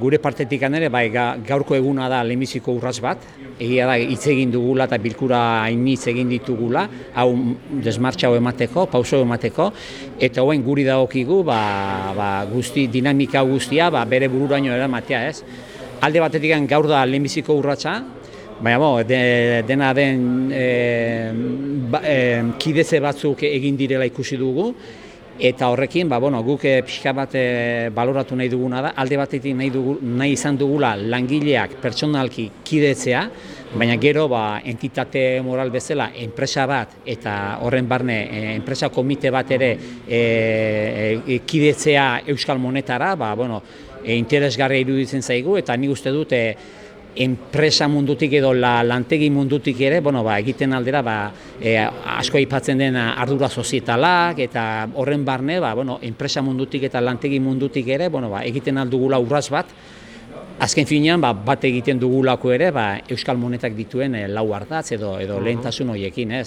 Gure partetik ere, bai, gaurko eguna da lehenbiziko urrats bat, egia da hitz egin dugula eta bilkura hainitz egin ditugula, hau desmartxa hau emateko, pauso emateko, eta hoen guri dagokigu ba, ba, guzti, dinamika guztia ba, bere bururaino eramatea ez. Alde batetik gaur da lehenbiziko urratsa, baina bo, dena den e, ba, e, kideze batzuk egin direla ikusi dugu, eta horrekin ba, bueno, guk e, pixka bat e, baloratu nahi duguna da, alde batetik nahi, dugu, nahi izan dugula langileak pertsonalki kidetzea, baina gero ba, entitate moral bezala enpresa bat eta horren barne e, enpresa komite bat ere e, e, kidetzea euskal monetara, ba, bueno, e, interesgarria iruditzen zaigu. Eta nik uste dute enpresa mundutik edo la, lantegi mundutik ere, bueno, ba, egiten aldera ba, e, asko aipatzen den ardura sozietalak eta horren barne, ba, bueno, enpresa mundutik eta lantegi mundutik ere, bueno, ba, egiten aldugula urraz bat, Azken finean, ba, bat egiten dugulako ere, ba, Euskal Monetak dituen e, lau hartatz edo, edo lehentasun horiekin, ez?